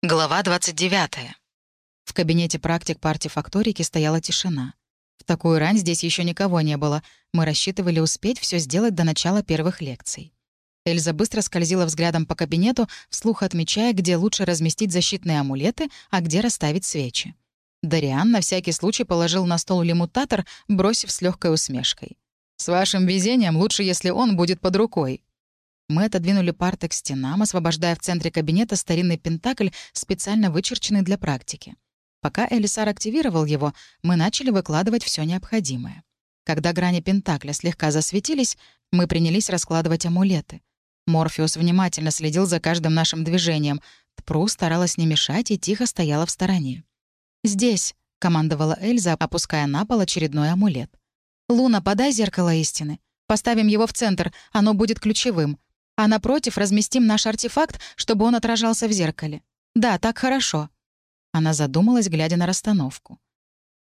Глава 29. В кабинете практик по артефакторике стояла тишина. В такую рань здесь еще никого не было. Мы рассчитывали успеть все сделать до начала первых лекций. Эльза быстро скользила взглядом по кабинету, вслух отмечая, где лучше разместить защитные амулеты, а где расставить свечи. Дариан на всякий случай положил на стол лимутатор, бросив с легкой усмешкой. «С вашим везением лучше, если он будет под рукой». Мы отодвинули парты к стенам, освобождая в центре кабинета старинный пентакль, специально вычерченный для практики. Пока Элисар активировал его, мы начали выкладывать все необходимое. Когда грани пентакля слегка засветились, мы принялись раскладывать амулеты. Морфеус внимательно следил за каждым нашим движением. Тпру старалась не мешать и тихо стояла в стороне. «Здесь», — командовала Эльза, опуская на пол очередной амулет. «Луна, подай зеркало истины. Поставим его в центр, оно будет ключевым а напротив разместим наш артефакт, чтобы он отражался в зеркале. Да, так хорошо». Она задумалась, глядя на расстановку.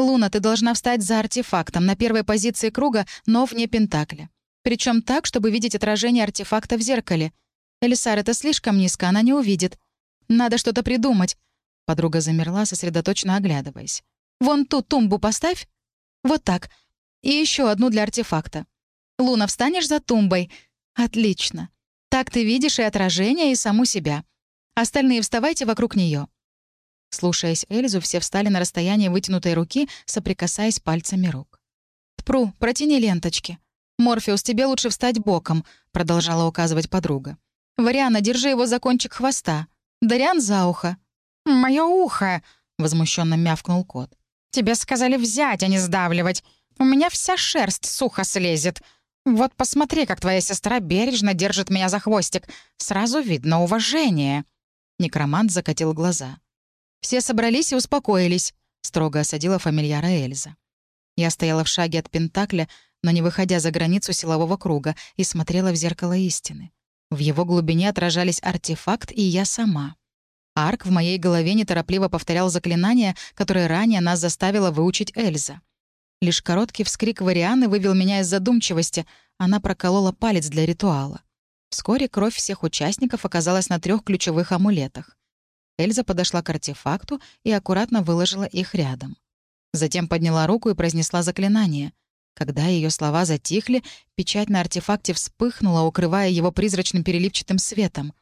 «Луна, ты должна встать за артефактом на первой позиции круга, но вне Пентакля. Причем так, чтобы видеть отражение артефакта в зеркале. Элисар, это слишком низко, она не увидит. Надо что-то придумать». Подруга замерла, сосредоточенно оглядываясь. «Вон ту тумбу поставь. Вот так. И еще одну для артефакта. Луна, встанешь за тумбой? Отлично. Так ты видишь и отражение, и саму себя. Остальные вставайте вокруг нее. Слушаясь Эльзу, все встали на расстояние вытянутой руки, соприкасаясь пальцами рук. «Тпру, протяни ленточки. Морфеус, тебе лучше встать боком», — продолжала указывать подруга. «Вариана, держи его за кончик хвоста. Дариан за ухо». «Моё ухо!» — возмущенно мявкнул кот. «Тебе сказали взять, а не сдавливать. У меня вся шерсть сухо слезет. «Вот посмотри, как твоя сестра бережно держит меня за хвостик. Сразу видно уважение». Некромант закатил глаза. «Все собрались и успокоились», — строго осадила фамильяра Эльза. Я стояла в шаге от Пентакля, но не выходя за границу силового круга, и смотрела в зеркало истины. В его глубине отражались артефакт и я сама. Арк в моей голове неторопливо повторял заклинание, которое ранее нас заставила выучить Эльза. Лишь короткий вскрик Варианы вывел меня из задумчивости. Она проколола палец для ритуала. Вскоре кровь всех участников оказалась на трех ключевых амулетах. Эльза подошла к артефакту и аккуратно выложила их рядом. Затем подняла руку и произнесла заклинание. Когда ее слова затихли, печать на артефакте вспыхнула, укрывая его призрачным переливчатым светом.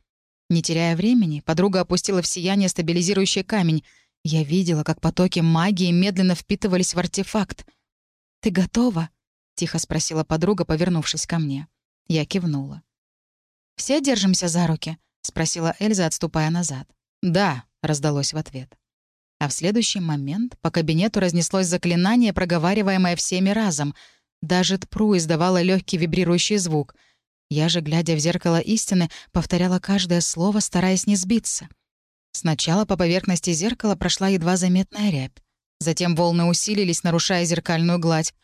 Не теряя времени, подруга опустила в сияние стабилизирующий камень. Я видела, как потоки магии медленно впитывались в артефакт — «Ты готова?» — тихо спросила подруга, повернувшись ко мне. Я кивнула. «Все держимся за руки?» — спросила Эльза, отступая назад. «Да», — раздалось в ответ. А в следующий момент по кабинету разнеслось заклинание, проговариваемое всеми разом. Даже Тпру издавала легкий вибрирующий звук. Я же, глядя в зеркало истины, повторяла каждое слово, стараясь не сбиться. Сначала по поверхности зеркала прошла едва заметная рябь. Затем волны усилились, нарушая зеркальную гладь.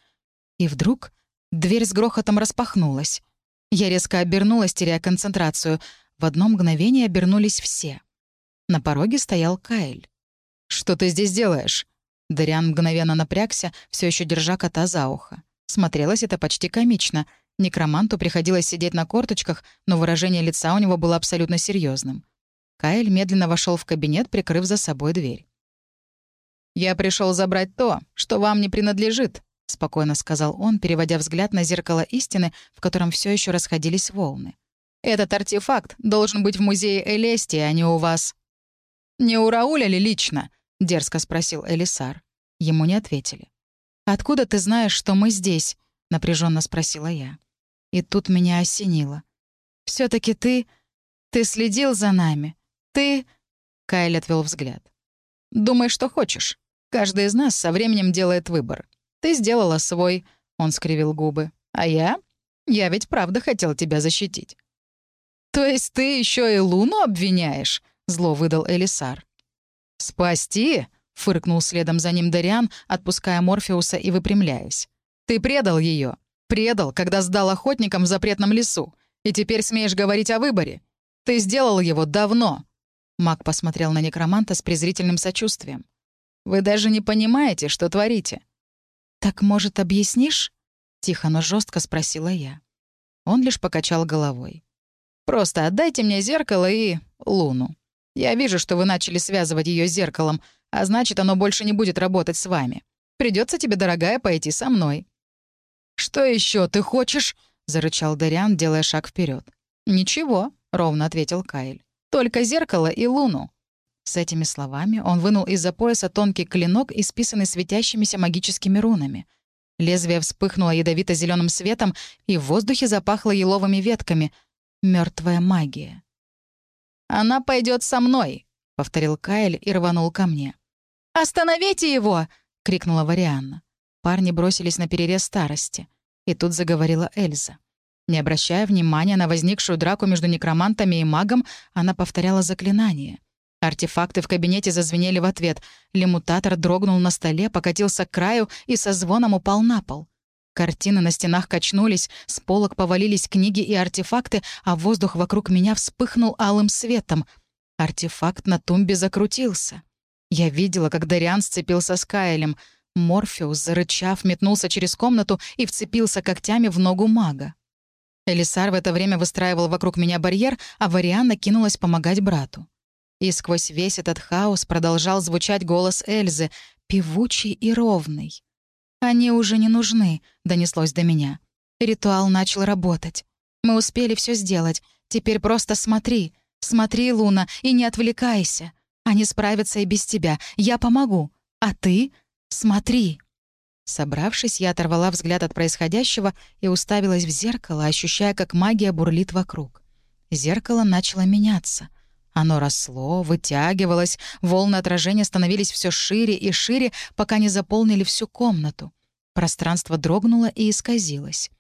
И вдруг дверь с грохотом распахнулась. Я резко обернулась, теряя концентрацию. В одно мгновение обернулись все. На пороге стоял Каэль. «Что ты здесь делаешь?» Дариан мгновенно напрягся, все еще держа кота за ухо. Смотрелось это почти комично. Некроманту приходилось сидеть на корточках, но выражение лица у него было абсолютно серьезным. Каэль медленно вошел в кабинет, прикрыв за собой дверь. «Я пришел забрать то, что вам не принадлежит», — спокойно сказал он, переводя взгляд на зеркало истины, в котором все еще расходились волны. «Этот артефакт должен быть в музее Элестии, а не у вас». «Не у Рауля ли лично?» — дерзко спросил Элисар. Ему не ответили. «Откуда ты знаешь, что мы здесь?» — напряженно спросила я. И тут меня осенило. все таки ты... ты следил за нами. Ты...» Кайл отвел взгляд. «Думай, что хочешь. Каждый из нас со временем делает выбор. Ты сделала свой, он скривил губы. А я? Я ведь правда хотел тебя защитить. То есть ты еще и Луну обвиняешь? Зло выдал Элисар. Спасти? фыркнул следом за ним Дариан, отпуская Морфеуса и выпрямляясь. Ты предал ее. Предал, когда сдал охотникам в запретном лесу. И теперь смеешь говорить о выборе. Ты сделал его давно. Маг посмотрел на некроманта с презрительным сочувствием. Вы даже не понимаете, что творите». «Так, может, объяснишь?» — тихо, но жестко спросила я. Он лишь покачал головой. «Просто отдайте мне зеркало и луну. Я вижу, что вы начали связывать ее с зеркалом, а значит, оно больше не будет работать с вами. Придется тебе, дорогая, пойти со мной». «Что еще ты хочешь?» — зарычал Дариан, делая шаг вперед. «Ничего», — ровно ответил Кайл. «Только зеркало и луну». С этими словами он вынул из-за пояса тонкий клинок, исписанный светящимися магическими рунами. Лезвие вспыхнуло ядовито зеленым светом, и в воздухе запахло еловыми ветками. Мертвая магия. «Она пойдет со мной», — повторил Кайл и рванул ко мне. «Остановите его!» — крикнула Варианна. Парни бросились на перерез старости. И тут заговорила Эльза. Не обращая внимания на возникшую драку между некромантами и магом, она повторяла заклинание. Артефакты в кабинете зазвенели в ответ. Лемутатор дрогнул на столе, покатился к краю и со звоном упал на пол. Картины на стенах качнулись, с полок повалились книги и артефакты, а воздух вокруг меня вспыхнул алым светом. Артефакт на тумбе закрутился. Я видела, как Дариан сцепился с Каэлем. Морфеус, зарычав, метнулся через комнату и вцепился когтями в ногу мага. Элисар в это время выстраивал вокруг меня барьер, а Варианна кинулась помогать брату. И сквозь весь этот хаос продолжал звучать голос Эльзы, певучий и ровный. «Они уже не нужны», — донеслось до меня. Ритуал начал работать. Мы успели все сделать. Теперь просто смотри. Смотри, Луна, и не отвлекайся. Они справятся и без тебя. Я помогу. А ты смотри». Собравшись, я оторвала взгляд от происходящего и уставилась в зеркало, ощущая, как магия бурлит вокруг. Зеркало начало меняться. Оно росло, вытягивалось, волны отражения становились все шире и шире, пока не заполнили всю комнату. Пространство дрогнуло и исказилось.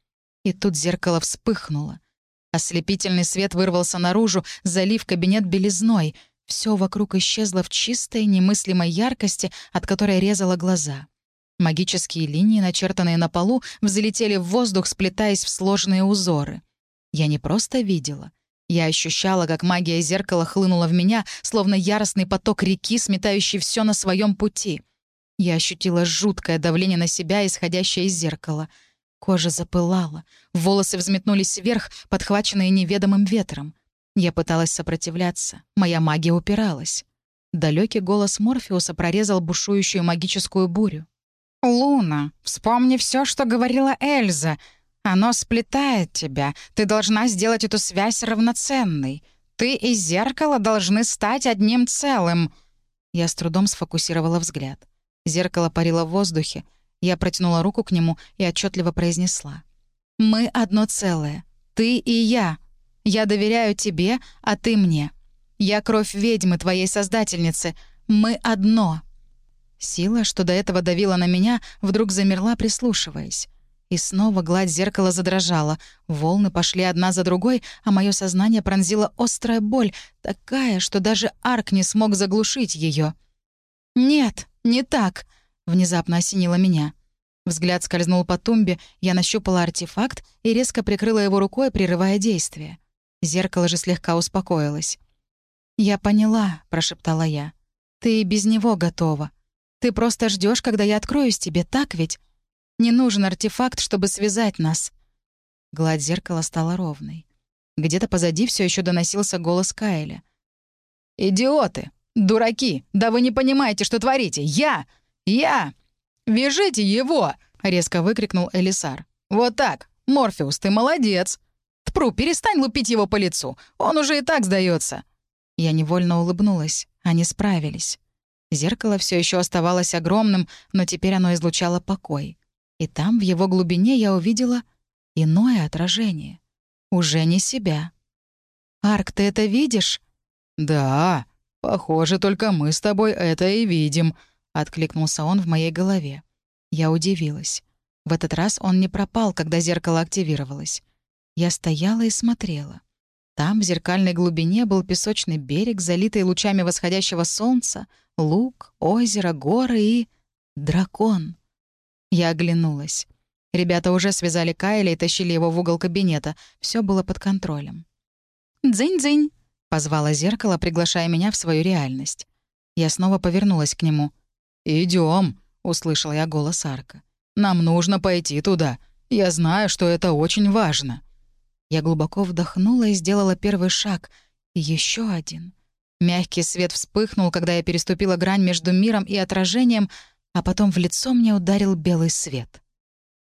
И тут зеркало вспыхнуло. Ослепительный свет вырвался наружу, залив кабинет белизной — все вокруг исчезло в чистой, немыслимой яркости, от которой резало глаза. Магические линии, начертанные на полу, взлетели в воздух, сплетаясь в сложные узоры. Я не просто видела. Я ощущала, как магия зеркала хлынула в меня, словно яростный поток реки, сметающий все на своем пути. Я ощутила жуткое давление на себя, исходящее из зеркала. Кожа запылала, волосы взметнулись вверх, подхваченные неведомым ветром. Я пыталась сопротивляться, моя магия упиралась. Далекий голос Морфеуса прорезал бушующую магическую бурю. «Луна, вспомни все, что говорила Эльза. Оно сплетает тебя. Ты должна сделать эту связь равноценной. Ты и зеркало должны стать одним целым». Я с трудом сфокусировала взгляд. Зеркало парило в воздухе. Я протянула руку к нему и отчетливо произнесла. «Мы одно целое. Ты и я. Я доверяю тебе, а ты мне. Я кровь ведьмы, твоей создательницы. Мы одно». Сила, что до этого давила на меня, вдруг замерла, прислушиваясь. И снова гладь зеркала задрожала. Волны пошли одна за другой, а мое сознание пронзила острая боль, такая, что даже арк не смог заглушить ее. «Нет, не так!» — внезапно осенило меня. Взгляд скользнул по тумбе, я нащупала артефакт и резко прикрыла его рукой, прерывая действие. Зеркало же слегка успокоилось. «Я поняла», — прошептала я. «Ты без него готова. Ты просто ждешь, когда я откроюсь тебе, так ведь? Не нужен артефакт, чтобы связать нас». Гладь зеркала стала ровной. Где-то позади все еще доносился голос Кайля. «Идиоты! Дураки! Да вы не понимаете, что творите! Я! Я! Вяжите его!» — резко выкрикнул Элисар. «Вот так! Морфеус, ты молодец!» Тпру, перестань лупить его по лицу. Он уже и так сдается. Я невольно улыбнулась. Они справились. Зеркало все еще оставалось огромным, но теперь оно излучало покой. И там, в его глубине, я увидела иное отражение. Уже не себя. «Арк, ты это видишь?» «Да, похоже, только мы с тобой это и видим», — откликнулся он в моей голове. Я удивилась. В этот раз он не пропал, когда зеркало активировалось. Я стояла и смотрела. Там, в зеркальной глубине, был песочный берег, залитый лучами восходящего солнца, луг, озеро, горы и... дракон. Я оглянулась. Ребята уже связали Кайля и тащили его в угол кабинета. Все было под контролем. «Дзынь-дзынь!» — позвало зеркало, приглашая меня в свою реальность. Я снова повернулась к нему. Идем, услышала я голос Арка. «Нам нужно пойти туда. Я знаю, что это очень важно». Я глубоко вдохнула и сделала первый шаг. Еще один. Мягкий свет вспыхнул, когда я переступила грань между миром и отражением, а потом в лицо мне ударил белый свет.